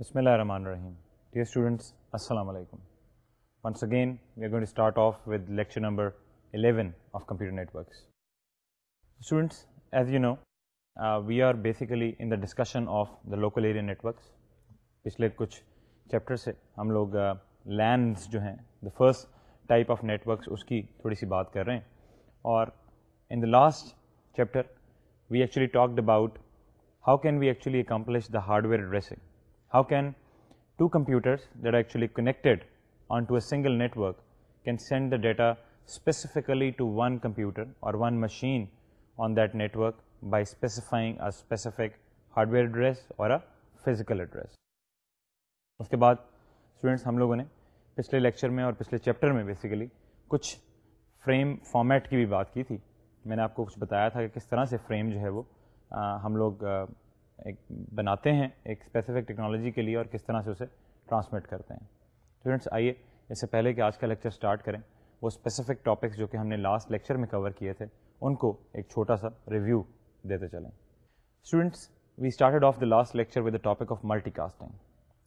بسم اللہ الرحمن الرحیم ڈیئر اسٹوڈنٹس السلام علیکم once again we are here to start off with lecture number 11 of computer networks students as you know we are basically in the discussion of the local area networks پچھلے کچھ chapter سے ہم لوگ LANs جو ہیں the first type of networks اس کی تھوڑی سی بات کر رہے ہیں اور in the last chapter we actually talked about how can we actually accomplish the hardware addressing how can two computers that are actually connected on to a single network can send the data specifically to one computer اور one machine on that network by specifying a specific hardware address اور a physical address اس کے بعد students ہم لوگوں نے پچھلے lecture میں اور پچھلے چیپٹر میں بیسیکلی کچھ فریم فارمیٹ کی بھی بات کی تھی میں نے آپ کو کچھ بتایا تھا کہ کس طرح سے فریم جو ہے وہ ہم لوگ ایک بناتے ہیں ایک اسپیسیفک ٹیکنالوجی کے لیے اور کس طرح سے اسے ٹرانسمٹ کرتے ہیں اسٹوڈنٹس آئیے اس سے پہلے کہ آج کا لیکچر اسٹارٹ کریں وہ اسپیسیفک ٹاپکس جو کہ ہم نے لاسٹ لیکچر میں کور کیے تھے ان کو ایک چھوٹا سا ریویو دیتے چلیں students we started off the last lecture with the topic of multicasting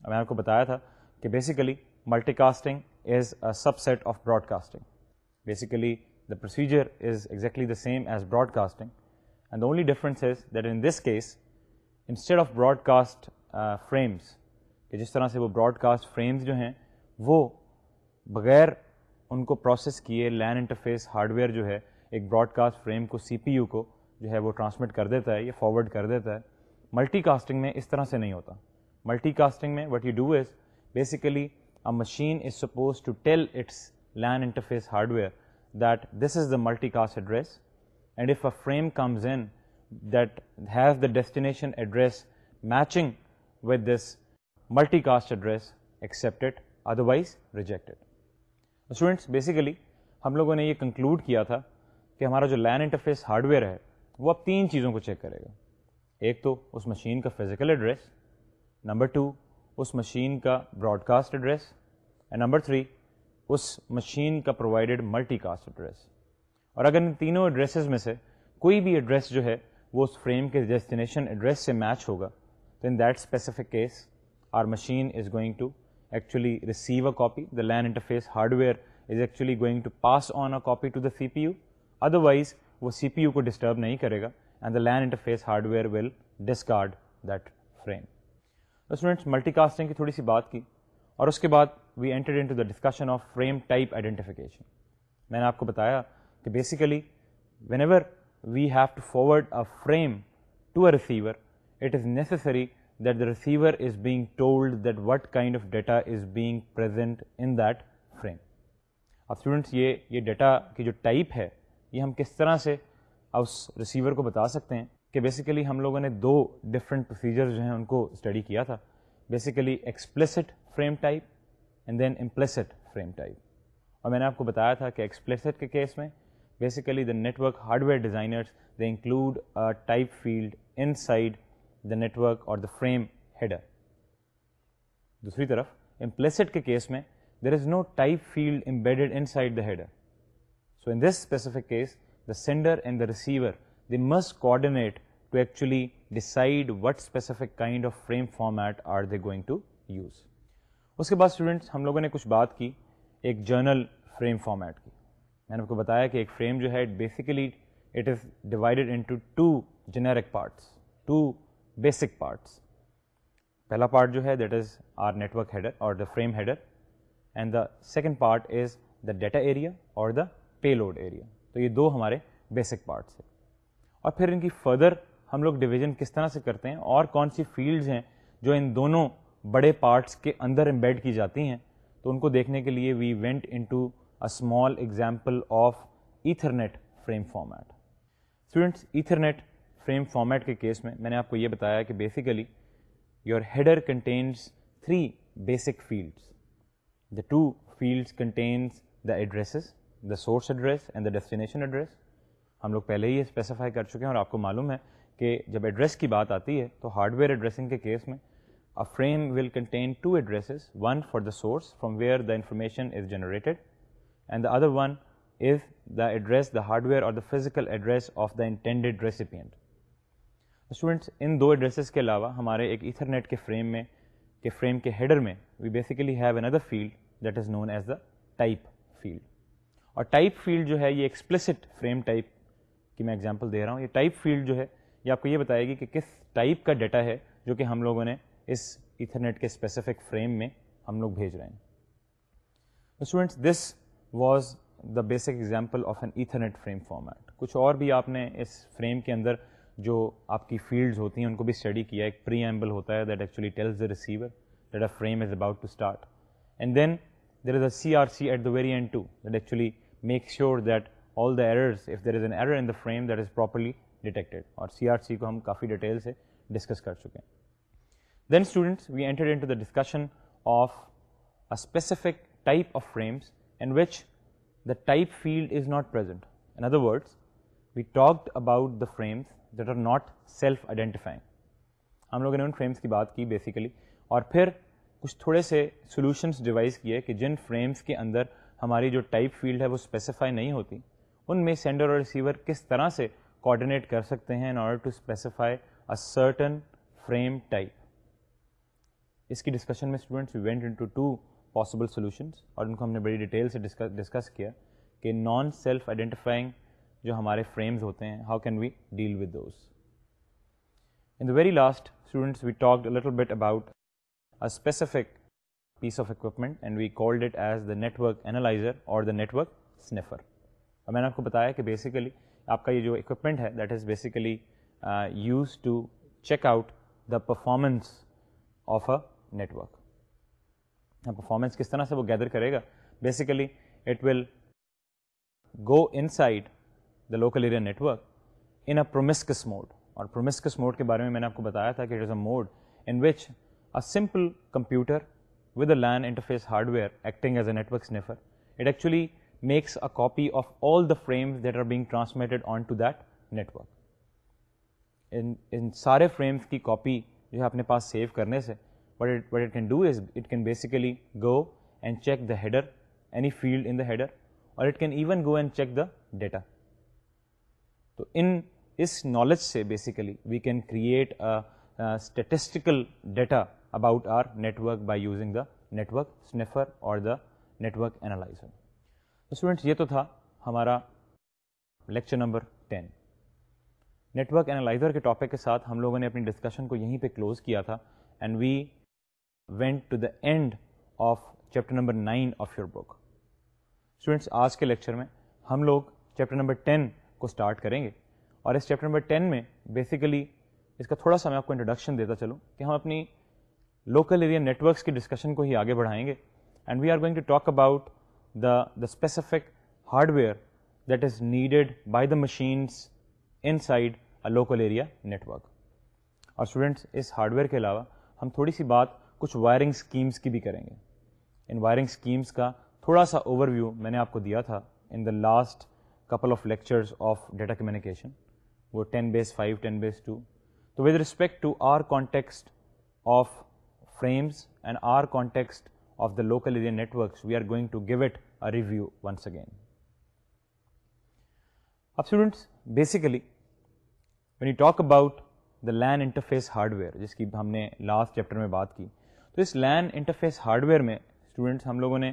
میں نے آپ کو بتایا تھا کہ basically multicasting is a subset of broadcasting basically the procedure is exactly the same as broadcasting and the only difference is that in this case instead of broadcast frames کہ جس طرح سے وہ Broad cost frames جو ہیں وہ بغیر ان کو پروسیس کیے لین انٹرفیس ہارڈ ویئر جو ہے ایک براڈ کاسٹ فریم کو سی پی یو کو جو ہے وہ ٹرانسمٹ کر دیتا ہے یا فارورڈ کر دیتا ہے ملٹی کاسٹنگ میں اس طرح سے نہیں ہوتا ملٹی کاسٹنگ میں what you do is basically a machine is supposed to tell its LAN interface hardware that this is the multicast address and if a frame comes in that has the destination address matching with this multicast address accepted otherwise rejected students basically ہم لوگوں نے یہ conclude کیا تھا کہ ہمارا جو LAN interface hardware ہے وہ اب تین چیزوں کو چیک کرے گا ایک تو اس مشین کا فزیکل ایڈریس نمبر ٹو اس مشین کا broadcast address and number three اس مشین کا پرووائڈیڈ ملٹی کاسٹ ایڈریس اور اگر ان تینوں ایڈریسز میں سے کوئی بھی ایڈریس جو ہے وہ اس فریم کے ڈیسٹینیشن ایڈریس سے میچ ہوگا تو in that specific case our machine is going to actually receive a copy the LAN interface hardware is actually going to pass on a copy to the C P U otherwise وہ C پی U کو disturb نہیں کرے گا and the LAN interface hardware will discard that frame students multicasting کی تھوڑی سی بات کی اور اس کے بعد we entered in to the discussion of frame type identification میں نے آپ کو بتایا کہ basically whenever we have to forward a frame to a receiver it is necessary that the receiver is being told that what kind of data is being present in that frame اب students یہ یہ data کی جو type ہے یہ ہم کس طرح سے اس ریسیور کو بتا سکتے ہیں کہ بیسیکلی ہم لوگوں نے دو ڈفرینٹ پروسیجر جو ہیں ان کو اسٹڈی کیا تھا basically explicit frame type and then implicit frame type اور میں نے آپ کو بتایا تھا کہ ایکسپلیسٹ کے کیس میں basically the network hardware designer they include it field in side the network اور فریم ہیڈر دوسری طرف امپلسٹ کے کیس میں there is no type field embedded in side the header so in this specific case the sender and the receiver they must coordinate actually decide what specific kind of frame format are they going to use اس کے بعد students ہم لوگوں نے کچھ بات کی ایک جرنل فریم فارمیٹ کی میں نے آپ کو بتایا کہ ایک فریم جو ہے basically it is divided into two generic parts two basic parts پہلا پارٹ جو ہے that is our network header اور the frame header and the second part is the data area اور دا پے لوڈ ایریا تو یہ دو ہمارے basic parts ہیں اور پھر ان کی فردر ہم لوگ ڈویژن کس طرح سے کرتے ہیں اور کون سی فیلڈز ہیں جو ان دونوں بڑے پارٹس کے اندر امبیڈ کی جاتی ہیں تو ان کو دیکھنے کے لیے we went into a small example of Ethernet frame format students Ethernet frame format کے کیس میں میں نے آپ کو یہ بتایا کہ basically your header contains three basic fields the two fields contains the addresses the source address and the destination address ہم لوگ پہلے ہی یہ اسپیسیفائی کر چکے ہیں اور آپ کو معلوم ہے کہ جب ایڈریس کی بات آتی ہے تو ہارڈ ویئر ایڈریسنگ کے کیس میں frame will contain two addresses one for the source from where the information is generated and the other one is the address the hardware اور the physical address of the intended recipient students ان دو addresses کے علاوہ ہمارے ایک Ethernet کے frame میں کے فریم کے ہیڈر میں we basically have another field that is known as the type field اور ٹائپ فیلڈ جو ہے یہ ایکسپلسٹ فریم ٹائپ کی میں ایگزامپل دے رہا ہوں یہ ٹائپ فیلڈ جو ہے یہ آپ کو یہ بتائے گی کہ کس ٹائپ کا ڈیٹا ہے جو کہ ہم لوگوں نے اس ایتھرنیٹ کے اسپیسیفک فریم میں ہم لوگ بھیج رہے ہیں students this was the basic example of an Ethernet frame format کچھ اور بھی آپ نے اس فریم کے اندر جو آپ کی فیلڈز ہوتی ہیں ان کو بھی اسٹڈی کیا ایک پری ایمبل ہوتا ہے that actually tells the receiver that a frame is about to start and then there is a C R C at the very end to that actually make sure that all the errors if there is an error in the frame that is properly detected اور C R C کو ہم کافی detail سے discuss کر چکے ہیں then students we enter discussion of specific type of frames in which the type field is not present. In other words, we talked about the frames that are not self-identifying. ہم لوگوں نے ان frames کی بات کی basically اور پھر کچھ تھوڑے سے سولوشنس ڈیوائز کیے کہ جن فریمس کے اندر ہماری جو ٹائپ فیلڈ ہے وہ اسپیسیفائی نہیں ہوتی ان میں سینڈر اور ریسیور کس طرح سے کوآڈینیٹ کر سکتے ہیں in order to specify a certain frame type اس کی ڈسکشن میں students went into two possible solutions اور ان کو ہم نے بڑی ڈیٹیل سے ڈسکس کیا کہ نان سیلف آئیڈینٹیفائنگ جو ہمارے فریمز ہوتے ہیں how can we deal with those in the very last students we talk little bit about specific piece of equipment and we called it as the network analyser اور the net work sniffer اور میں نے آپ کو بتایا کہ basically آپ کا یہ جو اکوپمنٹ ہے that is basically use to check out the performance of a network performance ہاں، کس طرح سے وہ گیدر کرے گا basically it will go in side the local area network in a promiscuous mode اور promiscuous mood کے بارے میں میں نے آپ کو بتایا تھا کہ it is a mode in which a simple computer with a LAN interface hardware acting as a network sniffer it actually makes a copy of all the frames that are being transmitted on to that network ان سارے frames کی copy جو ہے اپنے پاس save کرنے سے what it what it can do is it can basically go and check the header any field in the header اور it can even go and check the data تو ان اس نالج سے basically we can create statistical data about our network by using the networker اور the network analyser student یہ تو تھا ہمارا lecture number ten network analyser کے ٹاپک کے ساتھ ہم لوگوں نے اپنی ڈسکشن کو یہیں پہ کلوز کیا تھا and we went to the end of chapter number nine of your book students آج کے لیکچر میں ہم لوگ چیپٹر نمبر ٹین کو اسٹارٹ کریں گے اور اس چیپٹر نمبر ٹین میں بیسیکلی اس کا تھوڑا سا میں آپ کو انٹروڈکشن دیتا چلوں کہ ہم اپنی لوکل ایریا نیٹورکس کی ڈسکشن کو ہی آگے بڑھائیں گے and we are going to talk about the the specific hardware that is needed by the machines inside a local area network اور اسٹوڈنٹس اس ہارڈ ویئر کے علاوہ ہم تھوڑی سی بات کچھ وائرنگ اسکیمس کی بھی کریں گے ان وائرنگ اسکیمس کا تھوڑا سا اوور ویو میں نے آپ کو دیا تھا in the last couple of lectures of data communication وہ ten base five ten base two تو with respect to our context of frames and our context of the local area networks we are going to give it review once again اب students basically when you talk about the LAN interface hardware جس کی ہم نے last chapter میں بات کی تو اس لین انٹرفیس ہارڈ ویئر میں اسٹوڈینٹس ہم لوگوں نے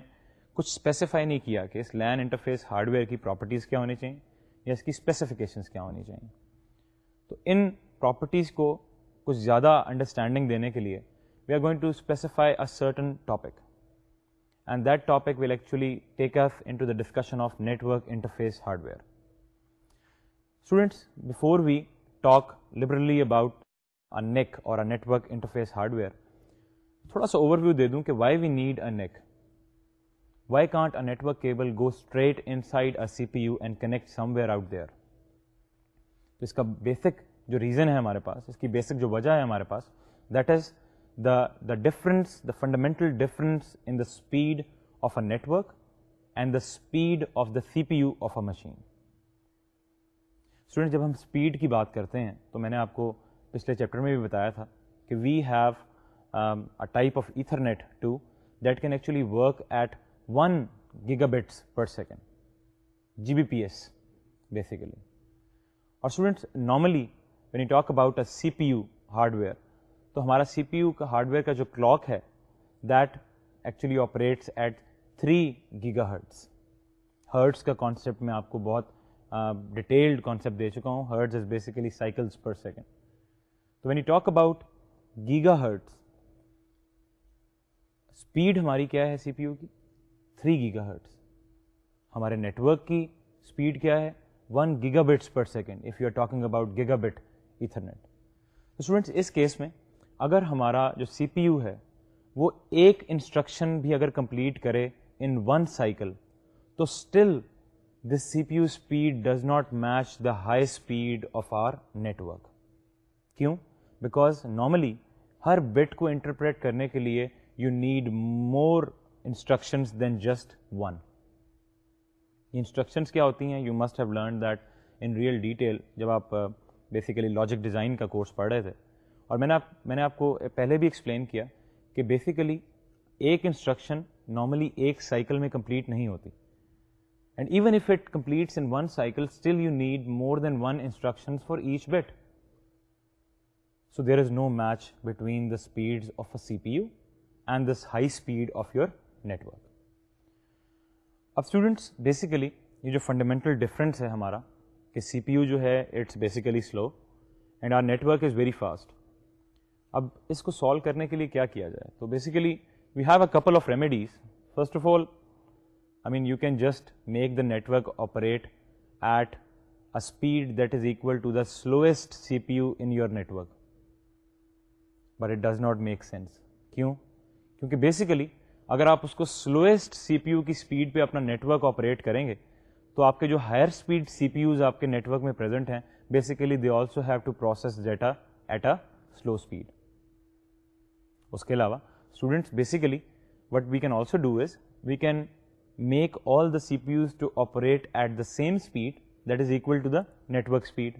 کچھ اسپیسیفائی نہیں کیا کہ اس لین انٹرفیس ہارڈ ویئر کی پراپرٹیز کیا ہونی چاہیے یا اس کی اسپیسیفکیشنس کیا ہونی چاہیے تو ان پراپرٹیز کو کچھ زیادہ انڈرسٹینڈنگ دینے کے لیے we are going to specify a certain topic and that topic will actually take off in to the discussion of network interface hardware students before we talk liberally about NIC اور network interface hardware تھوڑا سا overview دے دوں کہ why we need a NIC why can't a network cable go straight inside a C P U and connect somewhere out there اس کا basic جو reason ہے ہمارے پاس اس کی بیسک جو وجہ ہے ہمارے پاس that is the the difference the fundamental difference in the speed of a network and the speed of the C P U of a machine جب ہم اسپیڈ کی بات کرتے ہیں تو میں نے آپ کو پچھلے چیپٹر میں بھی بتایا تھا کہ we have type of Ethernet to that can actually work at one gigabits per second G B P S basically اور students normally when you talk about a C P U hardware تو ہمارا C پی U کا hardware کا جو clock ہے that actually operates at three gigahertz hertz کا concept میں آپ کو بہت ڈیٹیلڈ کانسیپٹ دے چکا ہوں hertz is basically cycles per second تو when you talk about gigahertz speed ہماری کیا ہے سی پی یو کی تھری گیگا ہرٹس ہمارے نیٹورک کی اسپیڈ کیا ہے one gigabits per second if you are talking about gigabit Ethernet students اس کیس میں اگر ہمارا جو سی پی یو ہے وہ ایک انسٹرکشن بھی اگر کمپلیٹ کرے ان ون سائیکل تو still this C P U speed does not match the high speed of our network کیوں بیکاز نارملی ہر بٹ کو انٹرپریٹ کرنے کے لیے you need more instructions than just one instructions کیا ہوتی ہیں you must have learn that in real detail جب آپ بیسیکلی لاجک ڈیزائن کا کورس پڑھ رہے تھے اور میں نے میں نے آپ کو پہلے بھی ایکسپلین کیا کہ بیسیکلی ایک انسٹرکشن نارملی ایک سائیکل میں کمپلیٹ نہیں ہوتی and even if it completes in one cycle still you need more than one instruction for each bit so there is no match between the speed of a C P U and the high speed of your network اب students basically یہ جو fundamental difference ہے ہمارا کہ سی P U جو ہے it's basically slow and our network is very fast اب اس کو سالو کرنے کے لیے کیا کیا جائے تو basically we have a couple of remedies first of all I mean you can just make the network operate at a speed that is equal to the slowest C P U in your network but it does not make sense کیوں کیونکہ basically اگر آپ اس کو slowest C پی U کی speed پہ اپنا network operate کریں گے تو آپ کے جو ہائر اسپیڈ سی پی یوز آپ کے نیٹ ورک میں پرزینٹ ہیں basically they also have to process data at a slow speed اس کے علاوہ students basically what we can also do is we can make all the C P Us to operate at the same speed that is equal to the network speed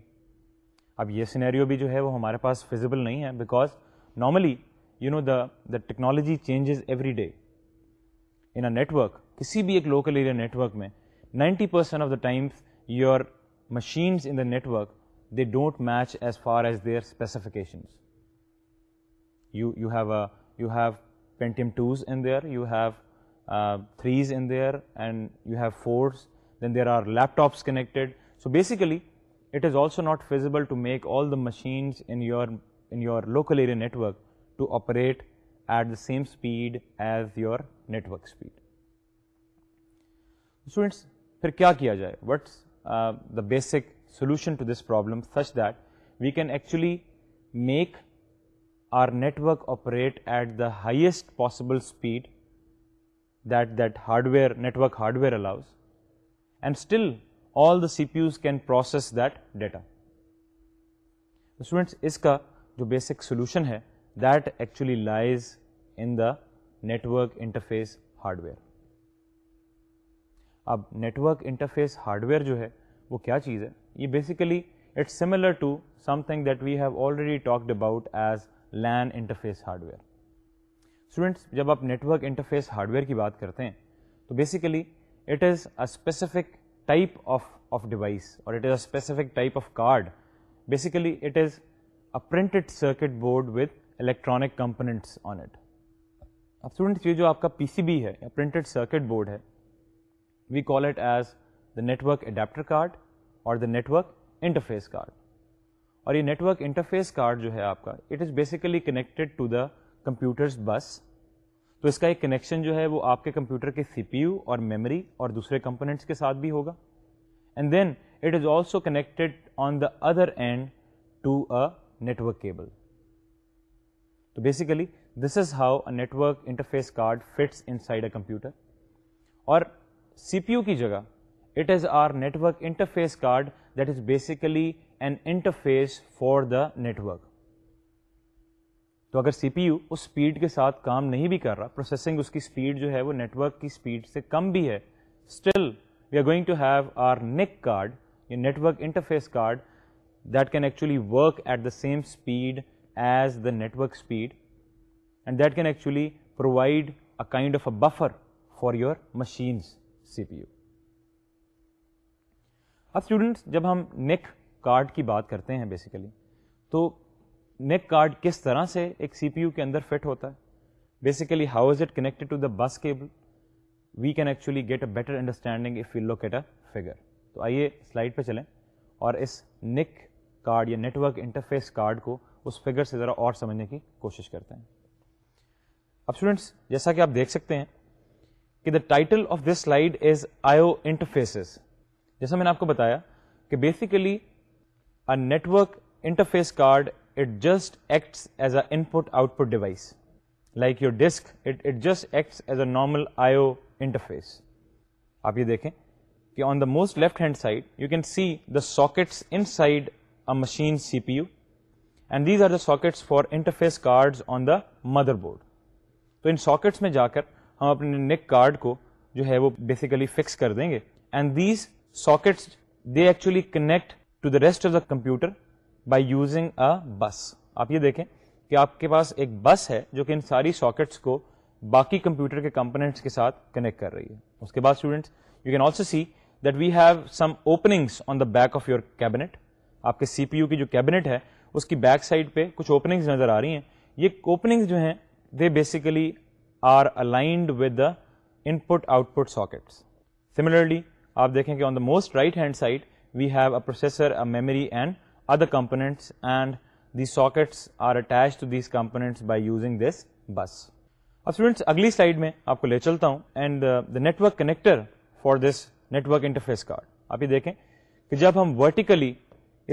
اب یہ scenario بھی جو ہے وہ ہمارے پاس feasible نہیں ہے because normally you know the the technology changes every day in a network کسی بھی ایک لوکل ایریا نیٹوک میں ninety percent of the times your uh machines in the network they don't match as far as the specifications Pentium twos in there you have threes in there and you have fours then there are laptops connected so basically it is also not feasible to make all the machines your in your local network to operate at the same speed as your network speed students پھر کیا جائے what the basic solution to this problem such that we can actually make our network operate at the highest possible speed that that hardware network hardware allows and still all the C P Us can process that data students اس کا جو basic solution ہے چولی lies in the network interface hardware اب network interface hardware جو ہے وہ کیا چیز ہے یہ basically it similar that we have already talked about as LAN interface hardware students جب آپ نیٹورک انٹرفیس ہارڈ ویئر کی بات کرتے ہیں تو basically it is a specific type of of device اور it is a specific type of card basically it is a printed circuit board with electronic components on it اب students یہ جو آپ کا پی سی بی ہے یا printed circuit board ہے we call it as the network adapter card اور the network interface card اور یہ نیٹورک انٹرفیس کارڈ جو ہے آپ کا it is basically connected to the computers bus تو اس کا ایک کنیکشن جو ہے وہ آپ کے کمپیوٹر کے سی پی یو اور میموری اور دوسرے کمپوننٹس کے ساتھ بھی ہوگا and then it is also connected on the other end to a network cable تو basically this is how a network interface card fits inside a computer اور C پی U کی جگہ it is our network interface card that is basically an interface for the network تو اگر C پی U اس speed کے ساتھ کام نہیں بھی کر رہا پروسیسنگ اس کی اسپیڈ جو ہے وہ نیٹورک کی اسپیڈ سے کم بھی ہے still we are going to have our NIC card یا network interface card that can actually work at the same speed as network speed and that can actually provide a kind of a buffer for your machine C P U اب students جب ہم NIC card کی بات کرتے ہیں basically تو NIC card کس طرح سے ایک سی پی یو کے اندر فٹ ہوتا ہے basically how is it connected to the bus cable we can actually get a better understanding of a figure تو آئیے سلائڈ پہ چلیں اور اس نیک کارڈ یا نیٹورک انٹرفیس کارڈ کو اس فگر سے ذرا اور سمجھنے کی کوشش کرتے ہیں اب اسٹوڈینٹس جیسا کہ آپ دیکھ سکتے ہیں کہ the title of this slide is I O جیسا میں نے آپ کو بتایا کہ basically network interface card it just acts as a input output device like your disk just acts as a normal I O interface آپ یہ دیکھیں کہ on the most left hand side you can see the sockets inside a machine C P U and these are the sockets for interface on the motherboard تو ان sockets میں جا کر ہم اپنے نیک کارڈ کو جو ہے وہ بیسیکلی فکس کر دیں گے and these sockets they actually connect rest of the computer by using a bus آپ یہ دیکھیں کہ آپ کے پاس ایک بس ہے جو کہ ان ساری ساکٹس کو باقی کمپیوٹر کے کمپوننٹس کے ساتھ کنیکٹ کر رہی ہے اس کے بعد you can also see that we have some openings on the back of your cabinet آپ کے سی پی یو کی جو کیبنٹ ہے اس کی بیک سائڈ پہ کچھ اوپننگز نظر آ رہی ہیں یہ اوپننگز جو ہیں they basically are aligned with the input output sockets similarly آپ دیکھیں کہ on the most right hand side we have a processor a memory and other components and the sockets are attach to these components by using this bus اب students اگلی slide میں آپ کو لے چلتا ہوں and the network connector for this network interface card آپ یہ دیکھیں کہ جب ہم ورٹیکلی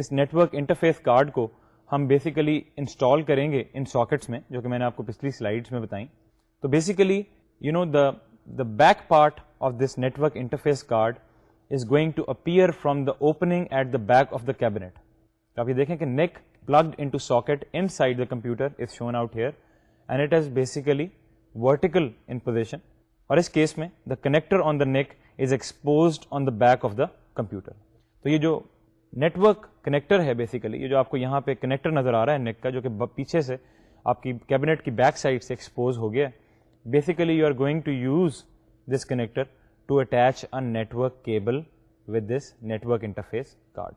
اس نیٹ ورک انٹرفیس کارڈ کو ہم بیسیکلی انسٹال کریں گے ان ساکٹس میں جو کہ میں نے آپ کو پچھلی سلائڈس میں بتائیں تو basically you know the the back part of this network interface card is going to appear from the opening at the back of the cabinet تو آپ یہ دیکھیں کہ NIC plugged into socket in side the computer is shown out here and it is basically vertical in position اور اس case میں the connector on the NIC is exposed on the back of the computer تو یہ جو network connector ہے basically یہ جو آپ کو یہاں پہ کنیکٹر نظر آ رہا ہے نیک کا جو کہ پیچھے سے آپ کی کیبنیٹ کی بیک سائڈ سے ایکسپوز ہو گیا basically you are going to use this connector to attach work cable with this network interface card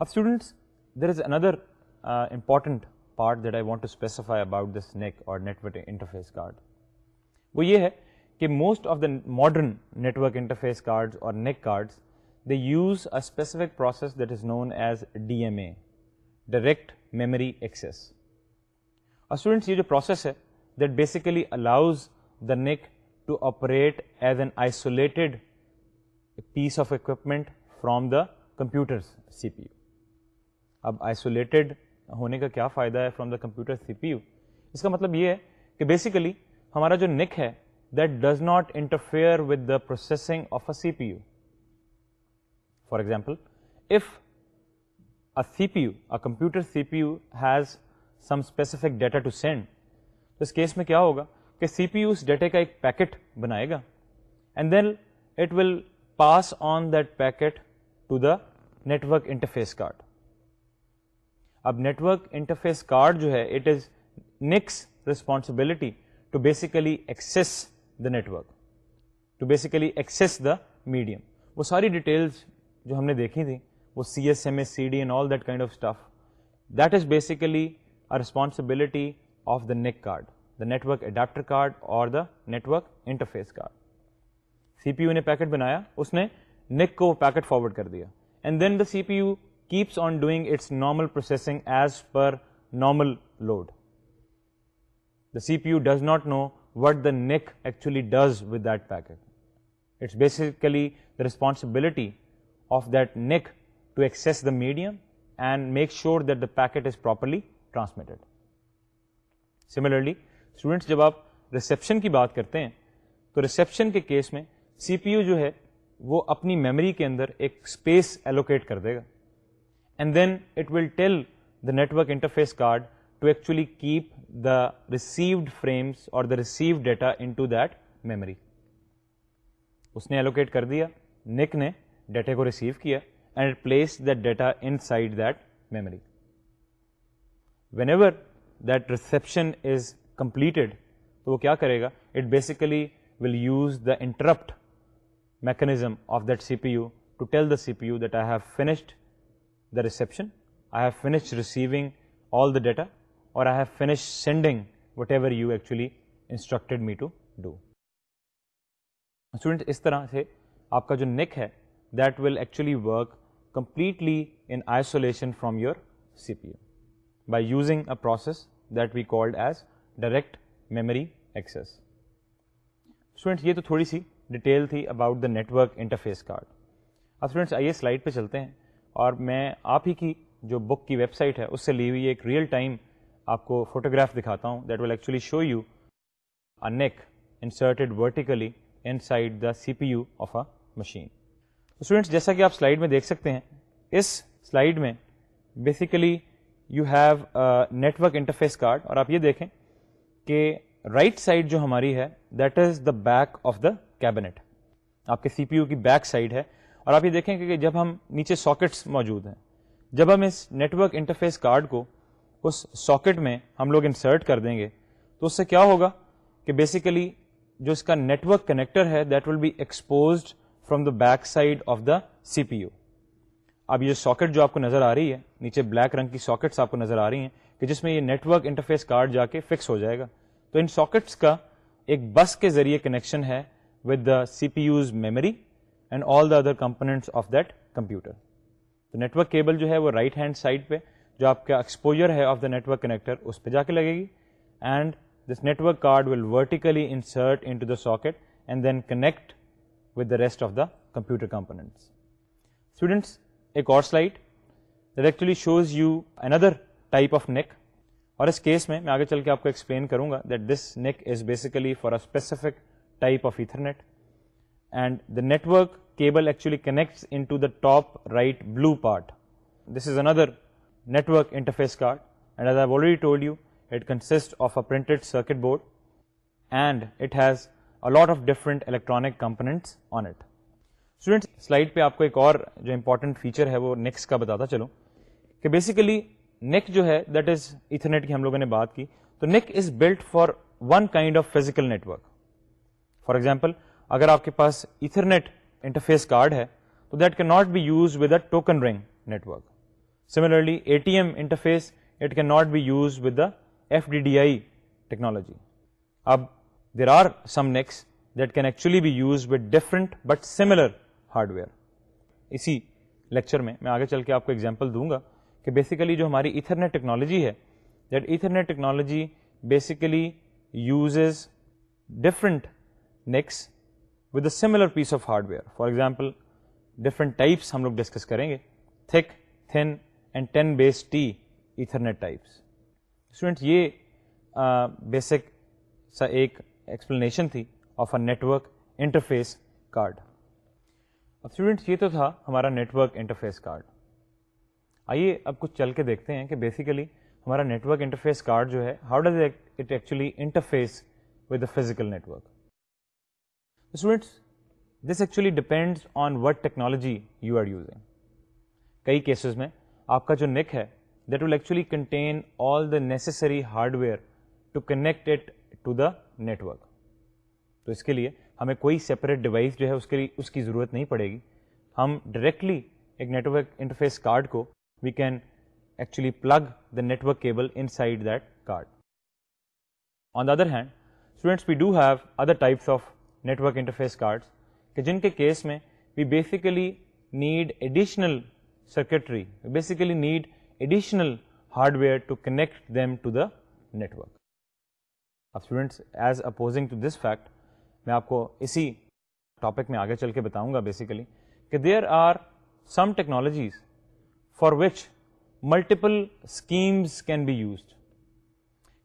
اب students there is another important part that I want to specify about this NIC اور network interface card وہ یہ ہے کہ most of the modern network interface card اور NIC cards they use a specific process that is known as D M A direct memory ایکسیسٹنٹس یہ جو process ہے that basically allows the NIC to operate as an isolated piece of equipment from the computer's C P U اب isolated ہونے کا کیا فائدہ ہے from the computer C P U اس کا مطلب یہ ہے کہ بیسیکلی ہمارا جو نیک ہے that does not interfere with the processing of a C P U پل if O computer C P U has some specific data to send تو کیا ہوگا کہ سی پی یو اس ڈیٹے کا ایک پیکٹ بنائے گا and then it will pass on that packet to the network interface card اب نیٹورک انٹرفیس کارڈ جو ہے it is NIC's responsibility to basically access the network to basically access the medium وہ ساری detail جو ہم نے دیکھی تھی وہ C S M S C D and all that kind of stuff is basically responsibility of the NIC card net network interface card C P U نے packet بنایا اس نے نیک کو پیکٹ فارورڈ کر دیا and then the C P U keeps on doing its normal processing as per normal load the C P U does not know what the NIC actually does with that packet it's basically the responsibility medium and make sure دیکھ the packet properly student جب آپ reception کی بات کرتے ہیں تو reception کے C P U جو ہے اپنی میمری کے اندر ایک اسپیس ایلوکیٹ کر دے گا and then it will tell the network interface card to actually keep the received frames اور the received data into that memory اس نے ایلوکیٹ کر دیا نیک نے ڈیٹا کو ریسیو کیا and place that data inside that memory whenever that reception is completed تو وہ کیا کرے گا it basically will use the interrupt mechanism of that C P U to tell the C P U that I have finished the reception I have finished receiving all the data اور I have finish sending whatever you actually instructed me to do student اس طرح سے آپ کا جو NIC ہے that will actually work completely in isolation from your C P U by using a process that we called as direct memory access students یہ تو تھوڑی سی ڈیٹیل تھی about the network inter face card اب students آئیے slide پہ چلتے ہیں اور میں آپ ہی کی جو بک کی ویب سائٹ ہے اس سے لی ہوئی ایک ریئل ٹائم آپ کو فوٹوگراف دکھاتا ہوں that will actually show you a NIC inserted vertically in side the C P U of a machine students جیسا کہ آپ سلائڈ میں دیکھ سکتے ہیں اس سلائڈ میں basically you have network interface card اور آپ یہ دیکھیں کہ رائٹ right سائڈ جو ہماری ہے that is the back of the cabinet آپ کے سی پی یو کی بیک سائڈ ہے اور آپ یہ دیکھیں کہ جب ہم نیچے ساکٹس موجود ہیں جب ہم اس نیٹورک انٹرفیس کارڈ کو اس ساکٹ میں ہم لوگ انسرٹ کر دیں گے تو اس سے کیا ہوگا کہ بیسیکلی جو اس کا نیٹورک کنیکٹر ہے that will be exposed from the back side of the C P U اب یہ ساکٹ جو آپ کو نظر آ رہی ہے نیچے بلیک رنگ کی ساکٹس آپ کو نظر آ رہی ہیں کہ جس میں یہ نیٹورک انٹرفیس کارڈ جا کے فکس ہو جائے گا تو ان ساکٹس کا ایک بس کے ذریعے کنیکشن ہے with the C P U's memory and all the other components of that computer تو نیٹورک کیبل جو ہے وہ رائٹ ہینڈ سائڈ پہ جو آپ کا ایکسپوجر ہے آف دا نیٹورک کنیکٹر اس پہ جا کے لگے گی and this network card will vertically insert in to the socket and then connect with rest of the computer components students ایک arts light actually shows you another type of NIC اور اس case میں میں آگے چل کے آپ کو ایکسپلین کروں گا that this NIC is basically for a specific type of Ethernet and the network cable actually connects in to the top right below part this is another network interface card and as I already told you it کنسٹ of a printed circuit board and it has ٹرانک component on it student slide پہ آپ کو ایک اور جو important feature ہے وہ next کا بتاتا چلو کہ بیسیکلی نیک جو ہے دیٹ از ایتھرنیٹ کی ہم لوگوں نے بات کی تو NIC is built for one kind of physical network for example اگر آپ کے پاس ایتھرنیٹ انٹرفیس کارڈ ہے تو that can not be use with a token ring network similarly A T M interface it can not be use with the F D D I technology اب there are some NICs that can actually be use with different but similar hardware اسی lecture میں میں آگے چل کے آپ کو example دوں گا کہ بیسیکلی جو ہماری ایتھرنیٹ ٹیکنالوجی ہے that Ethernet technology basically uses different NICs with a similar piece of hardware for example different types ہم لوگ ڈسکس کریں گے thick thin and ten base T Ethernet types student یہ basic سا ایک explanation تھی of a network interface card اب students یہ تو تھا ہمارا نیٹورک انٹرفیس کارڈ آئیے اب کچھ چل کے دیکھتے ہیں کہ بیسیکلی ہمارا نیٹورک انٹرفیس کارڈ جو ہے how does it actually interface with a physical network students this actually depends on what technology you are using کئی کیسز میں آپ کا جو نیک ہے that will actually contain all the necessary hardware to connect it to the network تو اس کے لیے ہمیں کوئی سپریٹ ڈیوائس جو ہے اس کے لیے اس کی ضرورت نہیں پڑے گی ہم ڈائریکٹلی ایک نیٹورک انٹرفیس کارڈ کو we can actually plug the network cable inside that card on the other hand students we do have other types of network interface card کہ جن کے کیس میں we basically need additional circuitry basically need additional hardware to connect them to the network اب as opposing to this fact میں آپ کو اسی topic میں آگے چل کے بتاؤں گا بیسیکلی کہ there are some technologies for which multiple can be used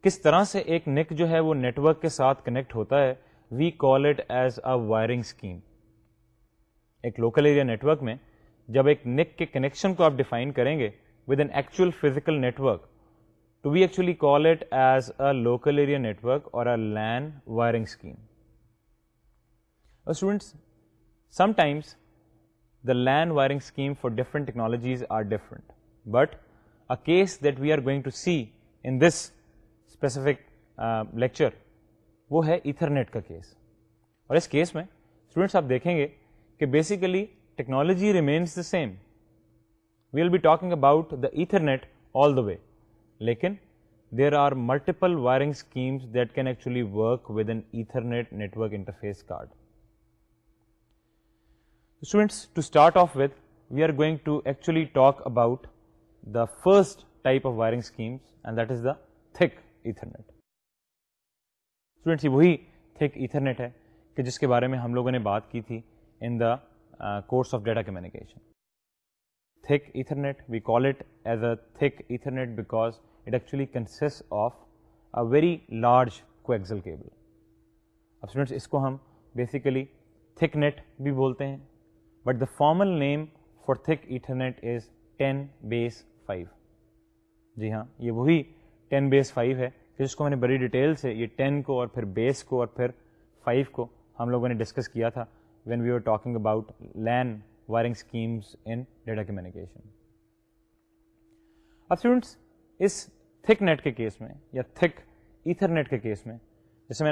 کس طرح سے ایک نیک جو ہے وہ نیٹورک کے ساتھ کنیکٹ ہوتا ہے we call it as a wiring scheme ایک لوکل ایریا نیٹورک میں جب ایک نیک کے کنیکشن کو آپ ڈیفائن کریں گے with an actual net network to we actually call it as a local area network اور a LAN wiring scheme students sometimes the LAN wiring scheme for different technologies are different but a case that we are going to see in this specific lecture وہ ہے Ethernet کا case اور اس case میں students آپ دیکھیں گے کہ basically technology remains the same we will be talking about the Ethernet all the way لیکن there are multiple wiring that can actually work with Ethernet network interface card students to start off with we are going to actually talk about the first type of wiring and that is the thick Ethernet students یہ وہی تھک Ethernet ہے کہ جس کے بارے میں ہم لوگوں نے بات کی تھی in the course of data communication thick ethernet we call it as a thick Ethernet because it actually consist of a very large coaxial cable cable اب سو اس کو ہم بیسیکلی تھک نیٹ بھی بولتے ہیں but the formal name for thick 10 is ten base five جی ہاں یہ وہی ٹین بیس فائیو ہے پھر اس کو میں نے بڑی ڈیٹیل سے یہ ٹین کو اور پھر بیس کو اور پھر فائیو کو ہم لوگوں نے ڈسکس کیا تھا when we are talking about LAN wiring schemes in data students اس تھک نیٹ کے کیس میں یا تھک میں جیسے میں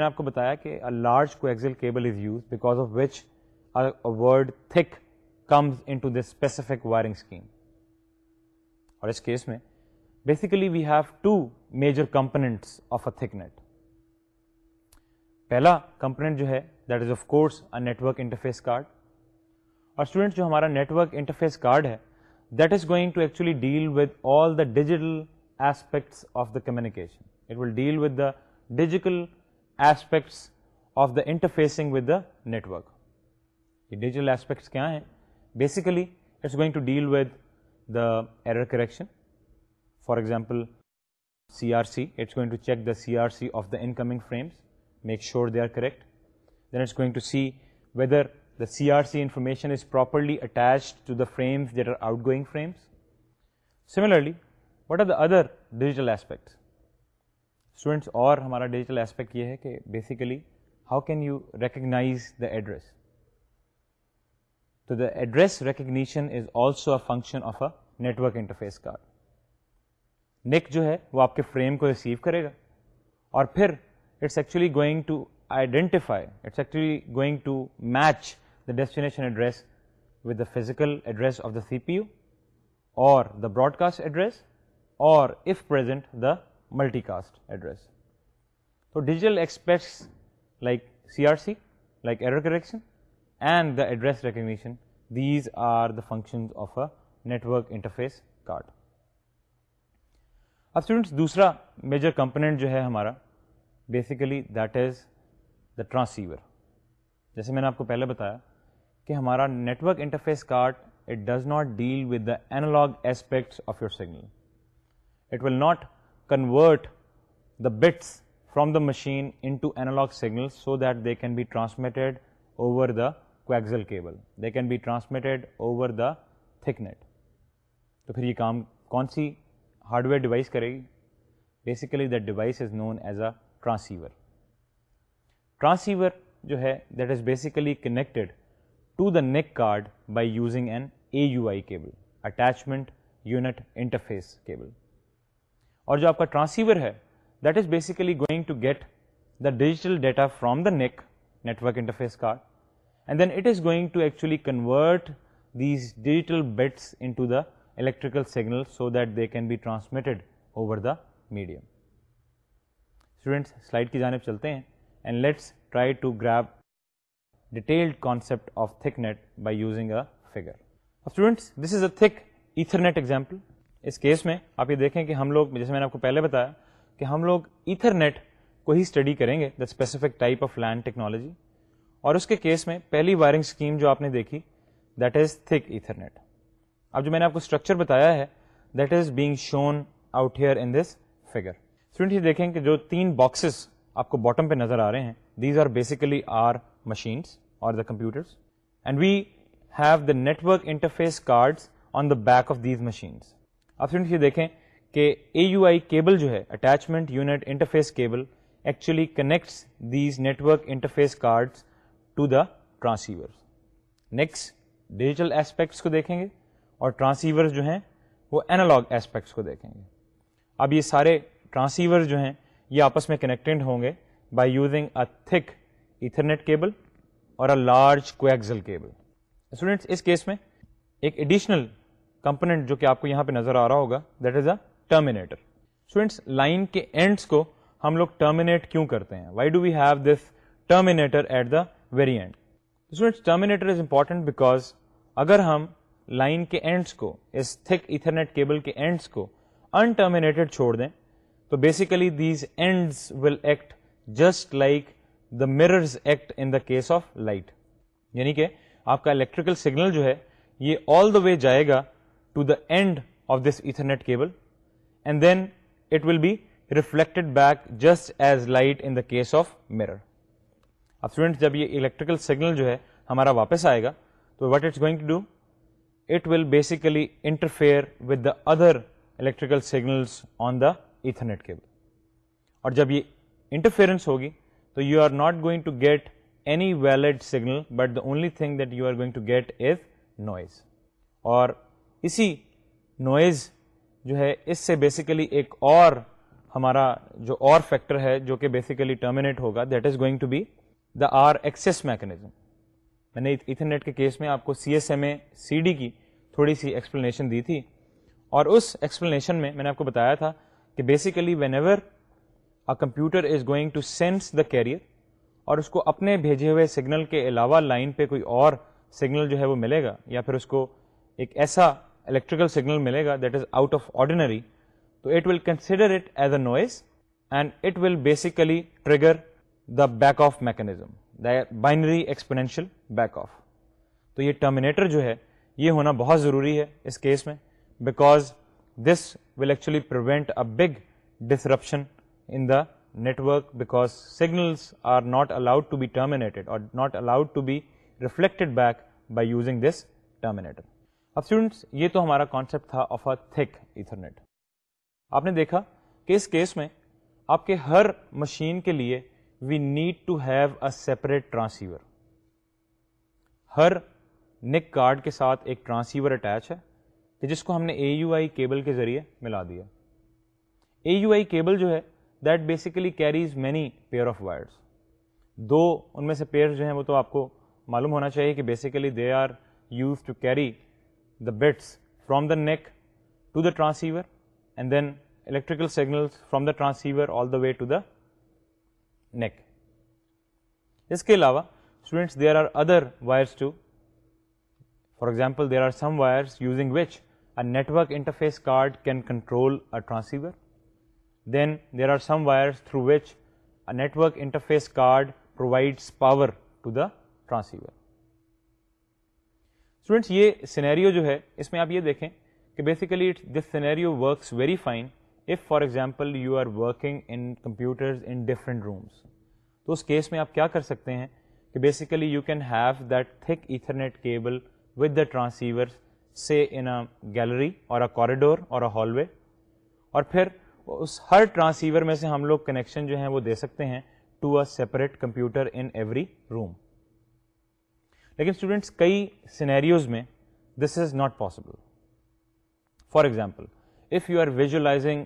نے basically we have two major component of a thick net پہلا کمپوننٹ جو ہے that is of course network interface card اور اسٹوڈنٹ جو ہمارا نیٹورک انٹر فیس کارڈ ہے that is going to actually deal with all the digital aspects of the communication it will deal with the digital aspects of the interfacing with the network digital aspects کیا ہیں basically it's going to deal with the error correction for example C R C it's going to check the C R C of the incoming frames make sure they are correct then it's going to see whether the C R C information is properly attached to the frames that are outgoing frames similarly what are the other digital aspects students اور ہمارا digital aspect یہ ہے کہ basically how can you recognise the address تو the address recognition is also a function of a network interface card NIC جو ہے وہ آپ کے فریم کو ریسیو کرے گا اور پھر it's actually going to identify it's actually going to match the destination address with the physical address of the C P U اور دا براڈ کاسٹ ایڈریس اور if present the multicast address تو digital aspects like C R C like error correction and the address recognition these are the functions of a network interface card اب students دوسرا major component جو ہے ہمارا basically that is the transceiver جیسے میں نے آپ کو پہلے بتایا کہ ہمارا network interface card it does not deal with the analog aspects of your signal it will not convert the bits from the machine into analog signal so that they can be transmitted over the coaxial cable they can be transmitted over the thick net تو پھر یہ کام کون سی hardware device کرے گی basically that device is known as a transceiver transceiver جو ہے that is basically connected to the NIC card by using an A U I cable attachment unit interface cable اور جو آپ کا transceiver ہے that is basically going to get the digital data from the NIC network interface card and then it is going to actually convert these digital bits electrical signal so that they can be transmitted over the medium students slide کی جانب چلتے ہیں and let's try to grab detailed concept of thick net by using this is a میں آپ یہ دیکھیں کہ ہم لوگ ایتھرنیٹ کو ہی اسٹڈی کریں گے اور اس کے کیس میں پہلی وائرنگ اسکیم جو آپ نے دیکھی ایتھرنیٹ اب جو میں نے آپ کو اسٹرکچر بتایا that is being shown out here in this یہ دیکھیں کہ جو تین باکسز آپ کو باٹم پہ نظر آ رہے ہیں these are basically are machines the computer and we have the network interface card on the back of these machines اب فرینڈس یہ دیکھیں کہ اے یو آئی کیبل جو ہے attachment unit interface cable actually connects these network interface cards to the transceiver next digital aspects کو دیکھیں گے اور ٹرانسیور جو ہیں وہ اینالاگ ایسپیکٹس کو دیکھیں گے اب یہ سارے ٹرانسیور جو ہیں یہ آپس میں کنیکٹڈ ہوں گے by using a thick Ethernet cable اور اے لارج کیبل اسٹوڈینٹس اس کیس میں ایک ایڈیشنل کمپونیٹ جو کہ آپ کو یہاں پہ نظر آ رہا ہوگا that is a terminator students line کے اینڈس کو ہم لوگ ٹرمینیٹ کیوں کرتے ہیں why do we have this terminator at the very end students terminator is important because اگر ہم لائن کے اینڈس کو اس تھک ایتھرنیٹ کیبل کے اینڈس کو ٹرمینیٹڈ چھوڑ دیں تو basically these ends will act just like the mirrors act in the case of light یعنی کہ آپ کا الیکٹریکل سگنل جو ہے یہ آل دا وے جائے گا to the end of this Ethernet cable and then it will be reflected back just as light in the case of mirror اب اسٹوڈنٹ جب یہ الیکٹریکل سگنل جو ہے ہمارا واپس آئے گا تو what it's going to do it will basically interfere with the other electrical signals on the Ethernet cable اور جب یہ انٹرفیئرنس ہوگی تو you are not going to get any valid signal but the only thing that you are going to get is noise اور اسی noise جو ہے اس سے بیسیکلی ایک اور ہمارا جو اور فیکٹر ہے جو کہ بیسیکلی ٹرمینیٹ ہوگا that is going to be the are access mechanism میں نے ایتھرنیٹ کے کیس میں آپ کو C S M A C D کی تھوڑی سی ایکسپلینیشن دی تھی اور اس ایکسپلینیشن میں میں نے آپ کو بتایا تھا کہ basically whenever computer is going to sense the carrier اور اس کو اپنے بھیجے ہوئے سگنل کے علاوہ لائن پہ کوئی اور سگنل جو ہے وہ ملے گا یا پھر اس کو ایک ایسا الیکٹریکل سگنل ملے گا that is out of ordinary تو it will consider it as a noise and it will basically trigger the back off mechanism the binary exponential back off تو یہ ٹرمینیٹر جو ہے یہ ہونا بہت ضروری ہے اس کیس میں because this will actually prevent a big disruption the network because signals are not allowed to be terminated اور not allowed to be reflected back by using this terminator اب اسٹوڈنٹ یہ تو ہمارا کانسیپٹ تھا of a thick Ethernet آپ نے دیکھا کہ اس کیس میں آپ کے ہر مشین کے لیے we need to have a separate transceiver ہر نک کارڈ کے ساتھ ایک ٹرانسیور اٹیچ ہے کہ جس کو ہم نے اے یو آئی کیبل کے ذریعے ملا دیا اے یو آئی کیبل جو ہے that basically carries many pair of wires دو ان میں سے پیئر جو ہیں وہ تو آپ کو معلوم ہونا چاہیے کہ basically they are use to carry the bits from the NIC to the transceiver and then electrical signals from the transceiver all the way to the NIC اس کے علاوہ students there are other wires too for example there are some wires using which a network interface card can control transceiver through network interface card provides power to the transceiver students یہ scenario جو ہے اس میں آپ یہ دیکھیں کہ بیسیکلیوس very fine if for example you are working in کمپیوٹرنٹ rooms تو اس کیس میں آپ کیا کر سکتے ہیں کہ basically you can have that thick Ethernet cable with the transceiver in gallery اور اے کوریڈور اور اے ہال وے اور پھر اس ہر ٹرانسیور میں سے ہم لوگ کنیکشن جو ہیں وہ دے سکتے ہیں to a separate computer in every room لیکن اسٹوڈنٹس کئی سینیروز میں this is not possible for example if you are visualising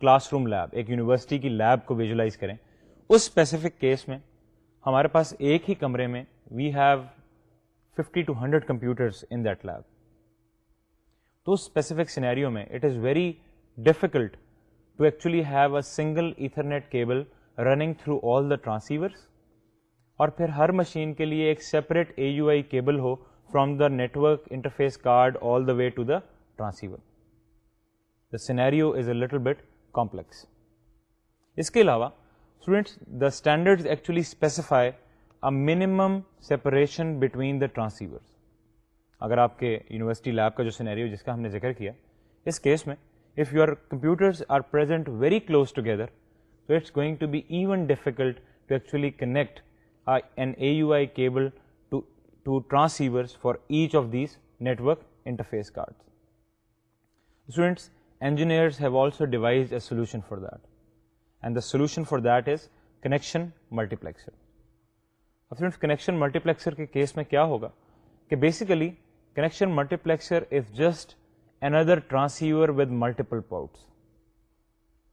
classroom lab ایک یونیورسٹی کی لیب کو ویژلائز کریں اس اسپیسیفک کیس میں ہمارے پاس ایک ہی کمرے میں we have fifty to hundred computers in that lab تو اسپیسیفک سینیریو میں it is very difficult actually have ethernet cable running through all the transceivers اور پھر ہر مشین کے لیے ایک separate A U I cable ہو from the network interface card all the way to the transceiver the scenario is a little bit complex اس کے علاوہ the standard actually specify minimum separation between the transceiver اگر آپ کے university lab کا جو scenario جس کا ہم نے ذکر کیا اس کیس میں if your computers are present very close together, so it's going to be even difficult to actually connect uh, an AUI cable to, to transceivers for each of these network interface cards. Students, engineers have also devised a solution for that. And the solution for that is connection multiplexer. اب friends connection multiplexer کے case میں کیا ہوگا کہ basically connection multiplexer is just another transceiver with multiple ports